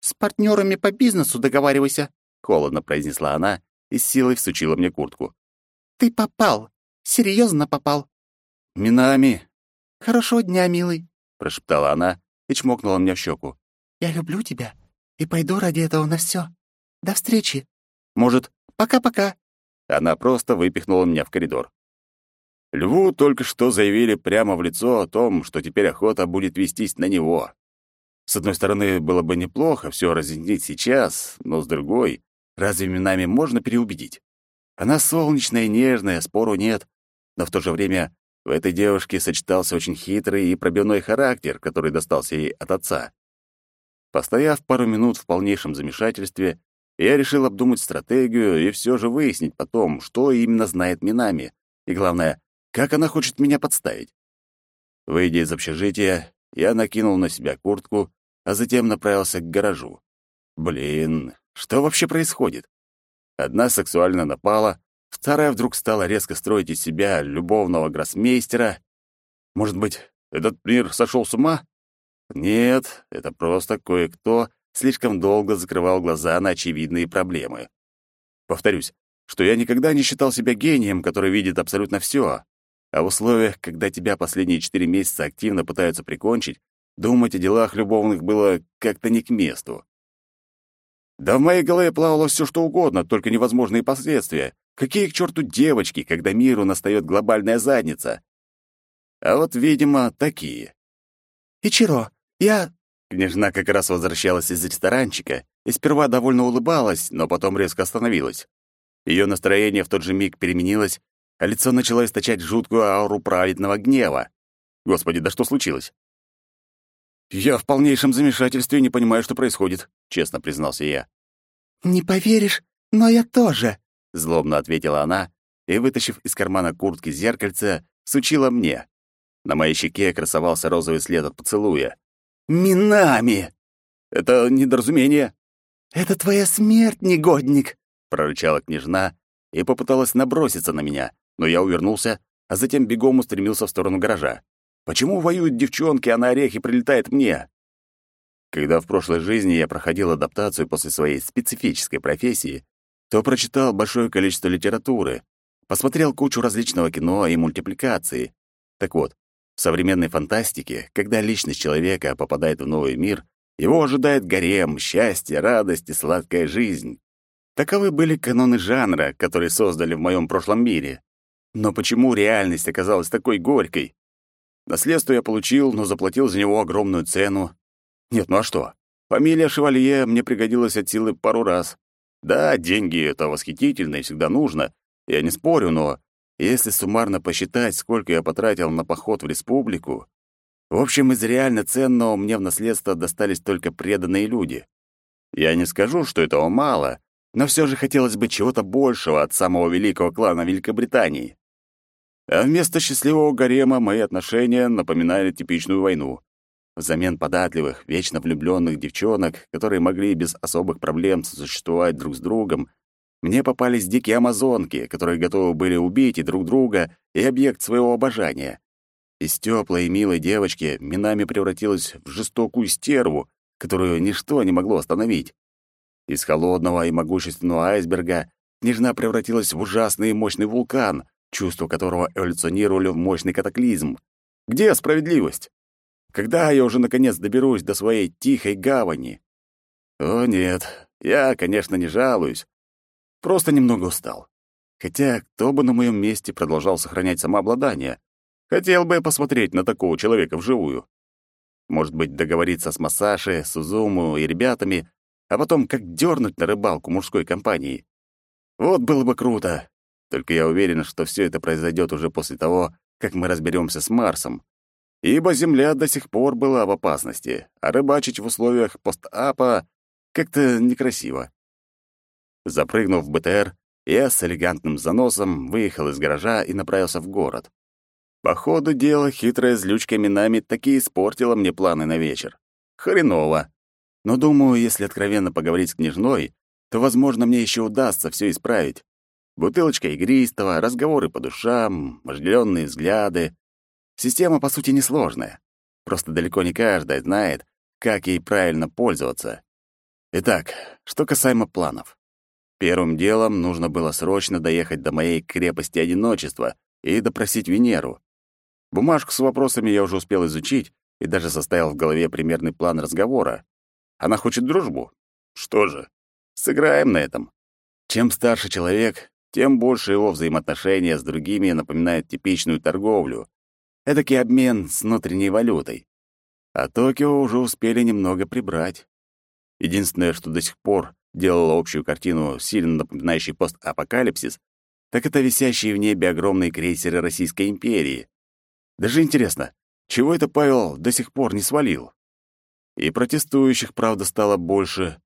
«С партнерами по бизнесу договаривайся», — холодно произнесла она и с силой всучила мне куртку. «Ты попал. Серьезно попал». «Минами». «Хорошего дня, милый», — прошептала она и чмокнула меня в щеку. «Я люблю тебя и пойду ради этого на все. До встречи». «Может, пока-пока?» Она просто выпихнула меня в коридор. Льву только что заявили прямо в лицо о том, что теперь охота будет вестись на него. С одной стороны, было бы неплохо все разъяснить сейчас, но с другой, разве именами можно переубедить? Она солнечная и нежная, спору нет, но в то же время в этой девушке сочетался очень хитрый и пробивной характер, который достался ей от отца. Постояв пару минут в полнейшем замешательстве, я решил обдумать стратегию и все же выяснить потом, что именно знает Минами, и, главное, как она хочет меня подставить. Выйдя из общежития, я накинул на себя куртку, а затем направился к гаражу. Блин, что вообще происходит? Одна сексуально напала, вторая вдруг стала резко строить из себя любовного гроссмейстера. Может быть, этот мир сошел с ума? Нет, это просто кое-кто слишком долго закрывал глаза на очевидные проблемы. Повторюсь, что я никогда не считал себя гением, который видит абсолютно все, а в условиях, когда тебя последние четыре месяца активно пытаются прикончить, думать о делах любовных было как-то не к месту. Да в моей голове плавало все что угодно, только невозможные последствия. Какие к черту девочки, когда миру настает глобальная задница? А вот, видимо, такие. «Ичиро, я...» Княжна как раз возвращалась из ресторанчика и сперва довольно улыбалась, но потом резко остановилась. Ее настроение в тот же миг переменилось, а лицо начало источать жуткую ауру праведного гнева. Господи, да что случилось? «Я в полнейшем замешательстве и не понимаю, что происходит», — честно признался я. «Не поверишь, но я тоже», — злобно ответила она и, вытащив из кармана куртки зеркальце, сучила мне. На моей щеке красовался розовый след от поцелуя. «Минами!» «Это недоразумение». «Это твоя смерть, негодник!» — прорычала княжна и попыталась наброситься на меня, но я увернулся, а затем бегом устремился в сторону гаража. Почему воюют девчонки, а на орехи прилетает мне? Когда в прошлой жизни я проходил адаптацию после своей специфической профессии, то прочитал большое количество литературы, посмотрел кучу различного кино и мультипликации. Так вот, в современной фантастике, когда личность человека попадает в новый мир, его ожидает гарем, счастье, радость и сладкая жизнь. Таковы были каноны жанра, которые создали в моем прошлом мире. Но почему реальность оказалась такой горькой? Наследство я получил, но заплатил за него огромную цену. Нет, ну а что? Фамилия Шевалье мне пригодилась от силы пару раз. Да, деньги — это восхитительно и всегда нужно, я не спорю, но если суммарно посчитать, сколько я потратил на поход в республику... В общем, из реально ценного мне в наследство достались только преданные люди. Я не скажу, что этого мало, но все же хотелось бы чего-то большего от самого великого клана Великобритании. А вместо счастливого гарема мои отношения напоминали типичную войну. Взамен податливых, вечно влюбленных девчонок, которые могли без особых проблем существовать друг с другом, мне попались дикие амазонки, которые готовы были убить и друг друга, и объект своего обожания. Из теплой и милой девочки минами превратилась в жестокую стерву, которую ничто не могло остановить. Из холодного и могущественного айсберга княжна превратилась в ужасный и мощный вулкан, чувства которого эволюционировали в мощный катаклизм. Где справедливость? Когда я уже наконец доберусь до своей тихой гавани? О нет, я, конечно, не жалуюсь. Просто немного устал. Хотя кто бы на моем месте продолжал сохранять самообладание? Хотел бы я посмотреть на такого человека вживую. Может быть, договориться с Масаши, Сузуму и ребятами, а потом как дернуть на рыбалку мужской компании. Вот было бы круто. Только я уверен, что все это произойдет уже после того, как мы разберемся с Марсом. Ибо Земля до сих пор была в опасности, а рыбачить в условиях постапа как-то некрасиво. Запрыгнув в БТР, я с элегантным заносом выехал из гаража и направился в город. По ходу дела хитрая злючка Минами таки испортила мне планы на вечер. Хреново. Но думаю, если откровенно поговорить с княжной, то, возможно, мне еще удастся все исправить. Бутылочка игристого, разговоры по душам, вожделенные взгляды. Система, по сути, несложная. Просто далеко не каждая знает, как ей правильно пользоваться. Итак, что касаемо планов. Первым делом нужно было срочно доехать до моей крепости одиночества и допросить Венеру. Бумажку с вопросами я уже успел изучить и даже составил в голове примерный план разговора. Она хочет дружбу. Что же, сыграем на этом. Чем старше человек, тем больше его взаимоотношения с другими напоминают типичную торговлю. Эдакий обмен с внутренней валютой. А Токио уже успели немного прибрать. Единственное, что до сих пор делало общую картину, сильно напоминающий постапокалипсис, так это висящие в небе огромные крейсеры Российской империи. Даже интересно, чего это Павел до сих пор не свалил? И протестующих, правда, стало больше.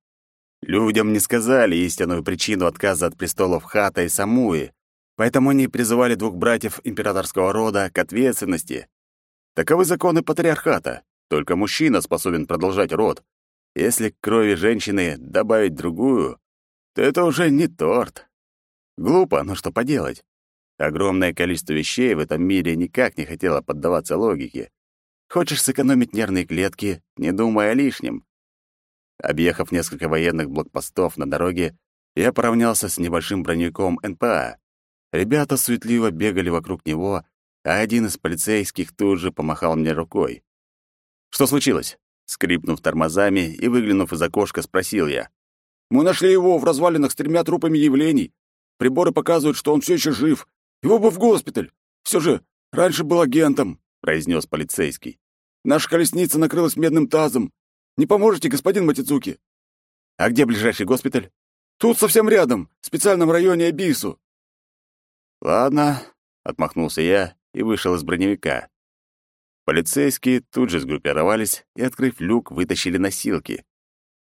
Людям не сказали истинную причину отказа от престолов Хата и Самуи, поэтому они призывали двух братьев императорского рода к ответственности. Таковы законы патриархата. Только мужчина способен продолжать род. Если к крови женщины добавить другую, то это уже не торт. Глупо, но что поделать? Огромное количество вещей в этом мире никак не хотело поддаваться логике. Хочешь сэкономить нервные клетки, не думай о лишнем. Объехав несколько военных блокпостов на дороге, я поравнялся с небольшим броневиком НПА. Ребята суетливо бегали вокруг него, а один из полицейских тут же помахал мне рукой. «Что случилось?» Скрипнув тормозами и выглянув из окошка, спросил я. «Мы нашли его в развалинах с тремя трупами явлений. Приборы показывают, что он все еще жив, его бы в госпиталь. Все же раньше был агентом, произнес полицейский. Наша колесница накрылась медным тазом. Не поможете, господин Матицуки? А где ближайший госпиталь? Тут совсем рядом, в специальном районе Абису. Ладно, отмахнулся я и вышел из броневика. Полицейские тут же сгруппировались и, открыв люк, вытащили носилки.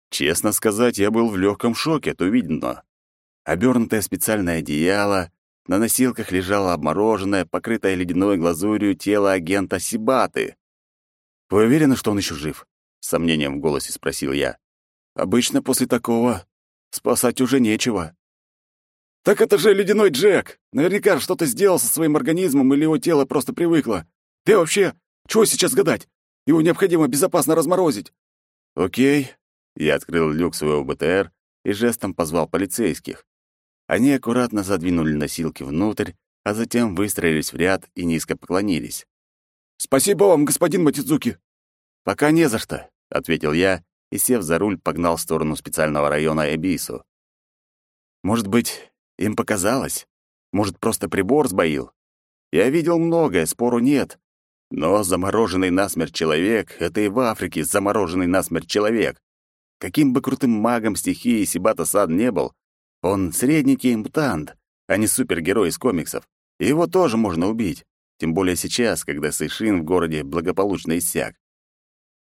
Честно сказать, я был в легком шоке от увиденного. Обернутое специальное одеяло, на носилках лежало обмороженное, покрытое ледяной глазурью тело агента Сибаты. «Вы уверены, что он еще жив?» — с сомнением в голосе спросил я. «Обычно после такого спасать уже нечего». «Так это же ледяной Джек! Наверняка что-то сделал со своим организмом или его тело просто привыкло. Ты вообще, чего сейчас гадать? Его необходимо безопасно разморозить». «Окей». Я открыл люк своего БТР и жестом позвал полицейских. Они аккуратно задвинули носилки внутрь, а затем выстроились в ряд и низко поклонились. «Спасибо вам, господин Матидзуки!» «Пока не за что», — ответил я и, сев за руль, погнал в сторону специального района Эбису. «Может быть, им показалось? Может, просто прибор сбоил? Я видел многое, спору нет. Но замороженный насмерть человек — это и в Африке замороженный насмерть человек. Каким бы крутым магом стихии Сибата-сан не был, он средненький мутант, а не супергерой из комиксов. И его тоже можно убить, тем более сейчас, когда Сейшин в городе благополучно иссяк.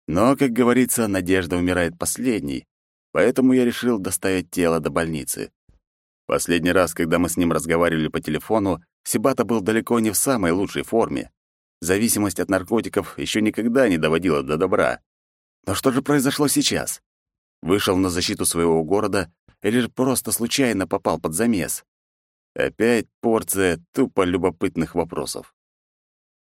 Но, как говорится, надежда умирает последней, поэтому я решил доставить тело до больницы. Последний раз, когда мы с ним разговаривали по телефону, Сибата был далеко не в самой лучшей форме. Зависимость от наркотиков еще никогда не доводила до добра. Но что же произошло сейчас? Вышел на защиту своего города или же просто случайно попал под замес? Опять порция тупо любопытных вопросов.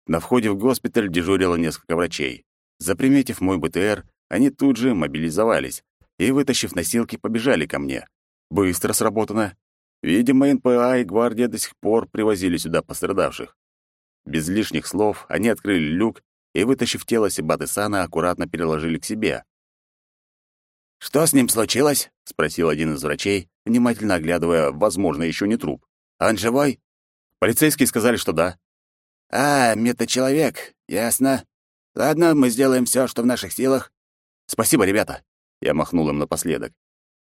На входе в госпиталь дежурило несколько врачей. Заприметив мой БТР, они тут же мобилизовались и, вытащив носилки, побежали ко мне. Быстро сработано. Видимо, НПА и гвардия до сих пор привозили сюда пострадавших. Без лишних слов они открыли люк и, вытащив тело Сибаты-сана, аккуратно переложили к себе. «Что с ним случилось?» — спросил один из врачей, внимательно оглядывая, возможно, еще не труп. «Он живой?» Полицейские сказали, что да. «А, метачеловек, ясно. Ладно, мы сделаем все, что в наших силах. Спасибо, ребята. Я махнул им напоследок.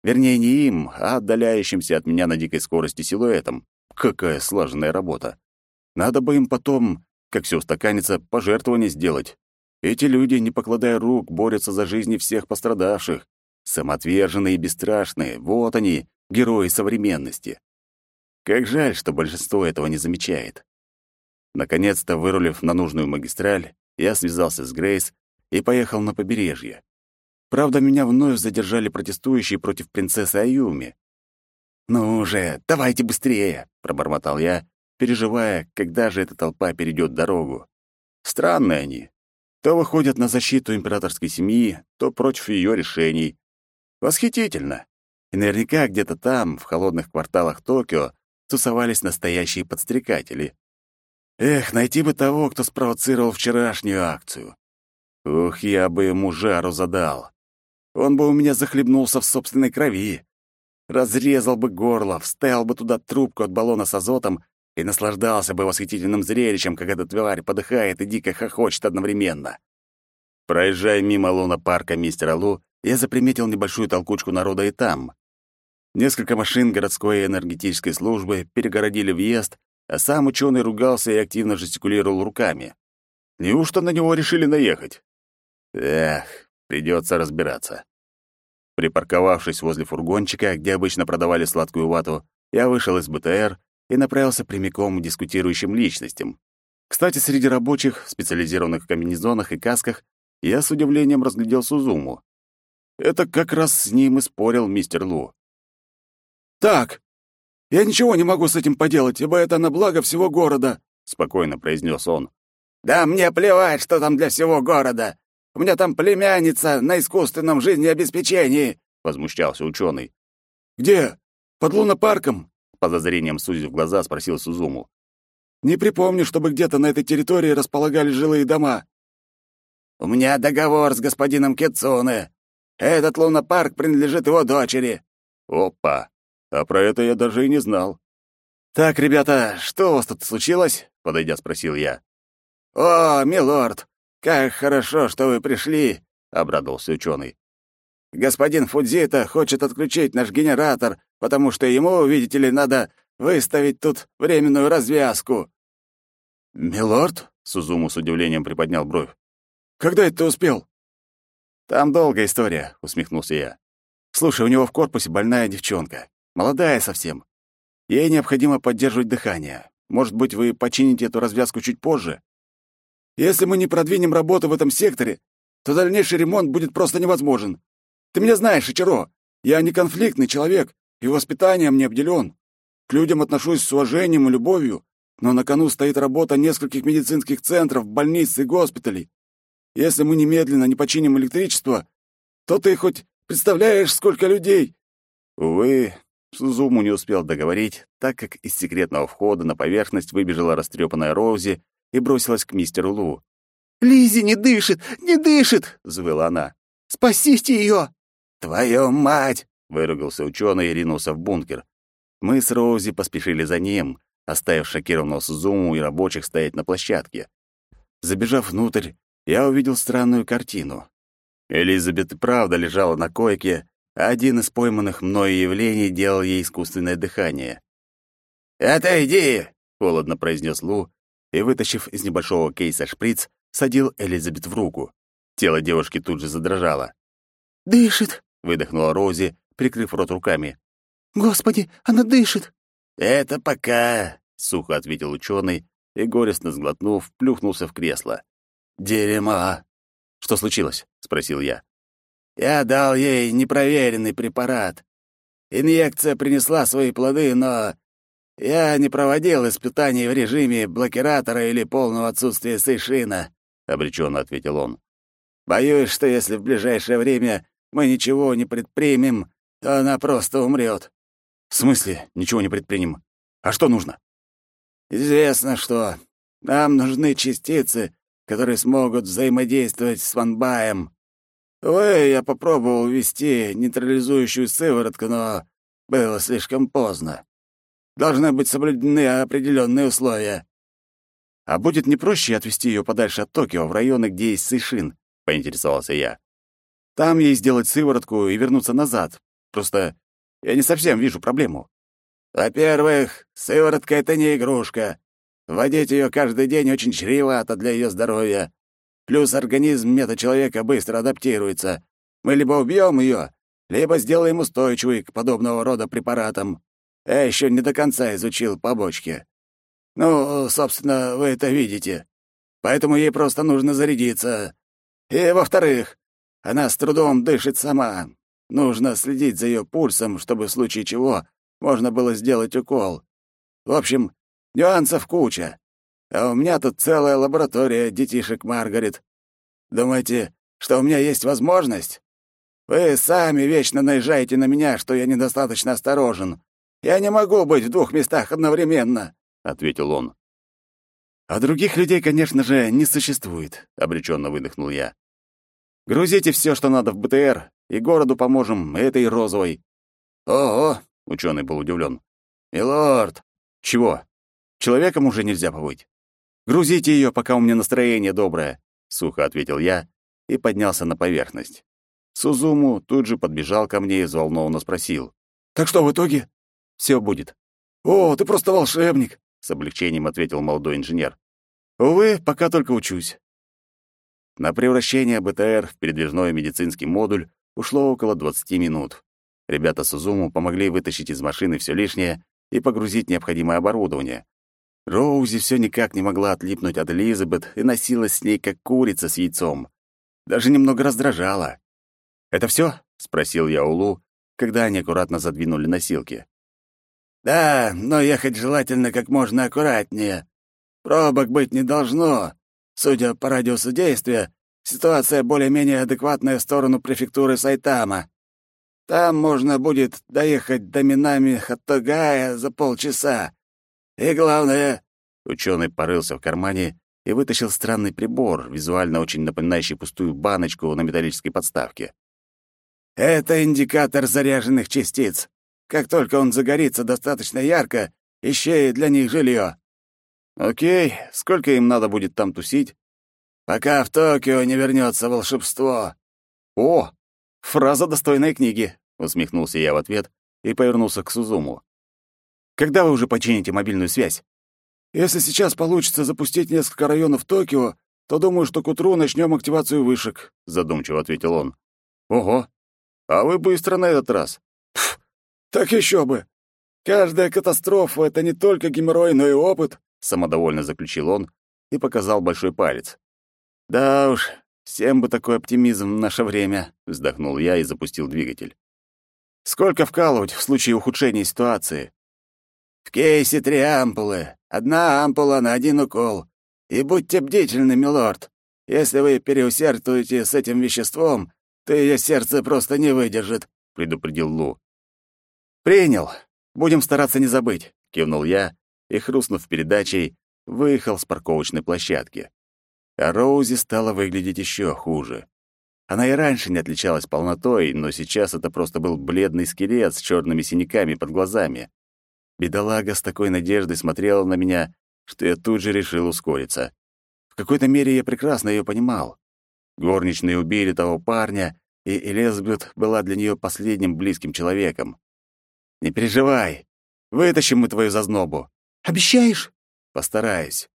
Вернее, не им, а отдаляющимся от меня на дикой скорости силуэтом. Какая слаженная работа. Надо бы им потом, как все устаканится, пожертвование сделать. Эти люди, не покладая рук, борются за жизни всех пострадавших. Самоотверженные и бесстрашные. Вот они, герои современности. Как жаль, что большинство этого не замечает. Наконец-то, вырулив на нужную магистраль, я связался с Грейс и поехал на побережье. Правда, меня вновь задержали протестующие против принцессы Аюми. «Ну уже, давайте быстрее!» — пробормотал я, переживая, когда же эта толпа перейдет дорогу. Странные они. То выходят на защиту императорской семьи, то против ее решений. Восхитительно. И наверняка где-то там, в холодных кварталах Токио, тусовались настоящие подстрекатели. Эх, найти бы того, кто спровоцировал вчерашнюю акцию. Ух, я бы ему жару задал. Он бы у меня захлебнулся в собственной крови. Разрезал бы горло, вставил бы туда трубку от баллона с азотом и наслаждался бы восхитительным зрелищем, как эта тварь подыхает и дико хохочет одновременно. Проезжая мимо луна-парка мистера Лу, я заприметил небольшую толкучку народа и там. Несколько машин городской энергетической службы перегородили въезд, а сам ученый ругался и активно жестикулировал руками. Неужто на него решили наехать? Эх, придется разбираться. Припарковавшись возле фургончика, где обычно продавали сладкую вату, я вышел из БТР и направился прямиком к дискутирующим личностям. Кстати, среди рабочих, в специализированных комбинезонах и касках, я с удивлением разглядел Сузуму. Это как раз с ним и спорил мистер Лу. «Так, я ничего не могу с этим поделать, ибо это на благо всего города», — спокойно произнес он. «Да мне плевать, что там для всего города. У меня там племянница на искусственном жизнеобеспечении», — возмущался ученый. «Где? Под лунопарком?» — подозрением сузив глаза, спросил Сузуму. «Не припомню, чтобы где-то на этой территории располагались жилые дома». «У меня договор с господином Кицуне. Этот лунопарк принадлежит его дочери». «Опа! А про это я даже и не знал». «Так, ребята, что у вас тут случилось?» — подойдя, спросил я. «О, милорд, как хорошо, что вы пришли!» — обрадовался ученый. «Господин Фудзита хочет отключить наш генератор, потому что ему, видите ли, надо выставить тут временную развязку». «Милорд?» — Сузуму с удивлением приподнял бровь. «Когда это ты успел?» «Там долгая история», — усмехнулся я. «Слушай, у него в корпусе больная девчонка. Молодая совсем. Ей необходимо поддерживать дыхание. Может быть, вы почините эту развязку чуть позже?» «Если мы не продвинем работу в этом секторе, то дальнейший ремонт будет просто невозможен. Ты меня знаешь, Ичиро. Я не конфликтный человек и воспитанием не обделен. К людям отношусь с уважением и любовью, но на кону стоит работа нескольких медицинских центров, больниц и госпиталей. Если мы немедленно не починим электричество, то ты хоть представляешь, сколько людей?» Увы, Сузуму не успел договорить, так как из секретного входа на поверхность выбежала растрепанная Роузи и бросилась к мистеру Лу. Лизи не дышит, не дышит!» — взвыла она. «Спасите ее!» «Твою мать!» — выругался ученый и ринулся в бункер. Мы с Роузи поспешили за ним, оставив шокированного Сузуму и рабочих стоять на площадке. Забежав внутрь, я увидел странную картину. Элизабет и правда лежала на койке, а один из пойманных мною явлений делал ей искусственное дыхание. «Отойди!» — холодно произнес Лу, и, вытащив из небольшого кейса шприц, садил Элизабет в руку. Тело девушки тут же задрожало. «Дышит!» — выдохнула Рози, прикрыв рот руками. «Господи, она дышит!» «Это пока!» — сухо ответил ученый и, горестно сглотнув, плюхнулся в кресло. «Дерьмо!» «Что случилось?» — спросил я. «Я дал ей непроверенный препарат. Инъекция принесла свои плоды, но я не проводил испытаний в режиме блокиратора или полного отсутствия сейшина», — обреченно ответил он. «Боюсь, что если в ближайшее время мы ничего не предпримем, то она просто умрет». «В смысле ничего не предпримем? А что нужно?» «Известно что. Нам нужны частицы, которые смогут взаимодействовать с ванбаем. Увы, я попробовал ввести нейтрализующую сыворотку, но было слишком поздно. Должны быть соблюдены определенные условия. А будет не проще отвезти ее подальше от Токио, в районы, где есть Сейшин?» — поинтересовался я. «Там ей сделать сыворотку и вернуться назад. Просто я не совсем вижу проблему». «Во-первых, сыворотка — это не игрушка. Вводить ее каждый день очень чревато для ее здоровья. Плюс организм мета-человека быстро адаптируется. Мы либо убьем ее, либо сделаем устойчивой к подобного рода препаратам. Я еще не до конца изучил побочки. Ну, собственно, вы это видите. Поэтому ей просто нужно зарядиться. И, во-вторых, она с трудом дышит сама. Нужно следить за ее пульсом, чтобы в случае чего можно было сделать укол. В общем, нюансов куча. А у меня тут целая лаборатория детишек Маргарет. Думаете, что у меня есть возможность? Вы сами вечно наезжаете на меня, что я недостаточно осторожен. Я не могу быть в двух местах одновременно, ответил он. А других людей, конечно же, не существует, обреченно выдохнул я. Грузите все, что надо в БТР, и городу поможем этой розовой. Ого, ученый был удивлен. Милорд, чего? Человеком уже нельзя побыть. Грузите ее, пока у меня настроение доброе, сухо ответил я и поднялся на поверхность. Сузуму тут же подбежал ко мне и взволнованно спросил: "Так что в итоге?" Все будет. «О, ты просто волшебник!» — с облегчением ответил молодой инженер. «Увы, пока только учусь». На превращение БТР в передвижной медицинский модуль ушло около 20 минут. Ребята Сузуму помогли вытащить из машины все лишнее и погрузить необходимое оборудование. Роузи все никак не могла отлипнуть от Элизабет и носилась с ней, как курица с яйцом. Даже немного раздражала. «Это все? спросил я Улу, когда они аккуратно задвинули носилки. Да, но ехать желательно как можно аккуратнее. Пробок быть не должно. Судя по радиусу действия, ситуация более-менее адекватная в сторону префектуры Сайтама. Там можно будет доехать до Минами Хаттогая за полчаса. И главное...» Ученый порылся в кармане и вытащил странный прибор, визуально очень напоминающий пустую баночку на металлической подставке. «Это индикатор заряженных частиц. Как только он загорится достаточно ярко, ищи для них жилье. Окей, сколько им надо будет там тусить? Пока в Токио не вернется волшебство. О, фраза достойной книги, усмехнулся я в ответ и повернулся к Сузуму. Когда вы уже почините мобильную связь? Если сейчас получится запустить несколько районов Токио, то думаю, что к утру начнем активацию вышек, задумчиво ответил он. Ого. А вы быстро на этот раз. Так еще бы. Каждая катастрофа — это не только геморрой, но и опыт, — самодовольно заключил он и показал большой палец. «Да уж, всем бы такой оптимизм в наше время», — вздохнул я и запустил двигатель. «Сколько вкалывать в случае ухудшения ситуации?» «В кейсе три ампулы. Одна ампула на один укол. И будьте бдительны, милорд. Если вы переусердствуете с этим веществом, то ее сердце просто не выдержит», — предупредил Лу. «Принял. Будем стараться не забыть», — кивнул я и, хрустнув передачей, выехал с парковочной площадки. А Роузи стала выглядеть еще хуже. Она и раньше не отличалась полнотой, но сейчас это просто был бледный скелет с черными синяками под глазами. Бедолага с такой надеждой смотрела на меня, что я тут же решил ускориться. В какой-то мере я прекрасно ее понимал. Горничные убили того парня, и Элизабет была для нее последним близким человеком. Не переживай. Вытащим мы твою зазнобу. Обещаешь? Постараюсь.